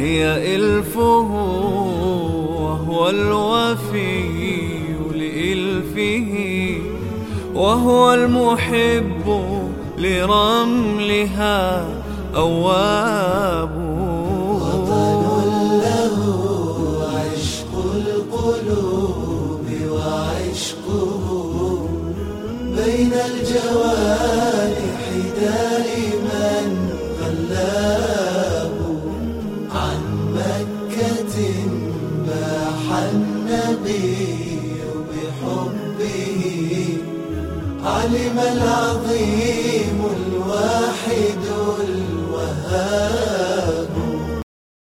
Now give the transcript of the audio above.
هي إلفه وهو الوفي لإلفه وهو المحب لرملها أواب. وطن له عشق القلوب وعشقه بين الجوانح النبي بحبه علم العظيم.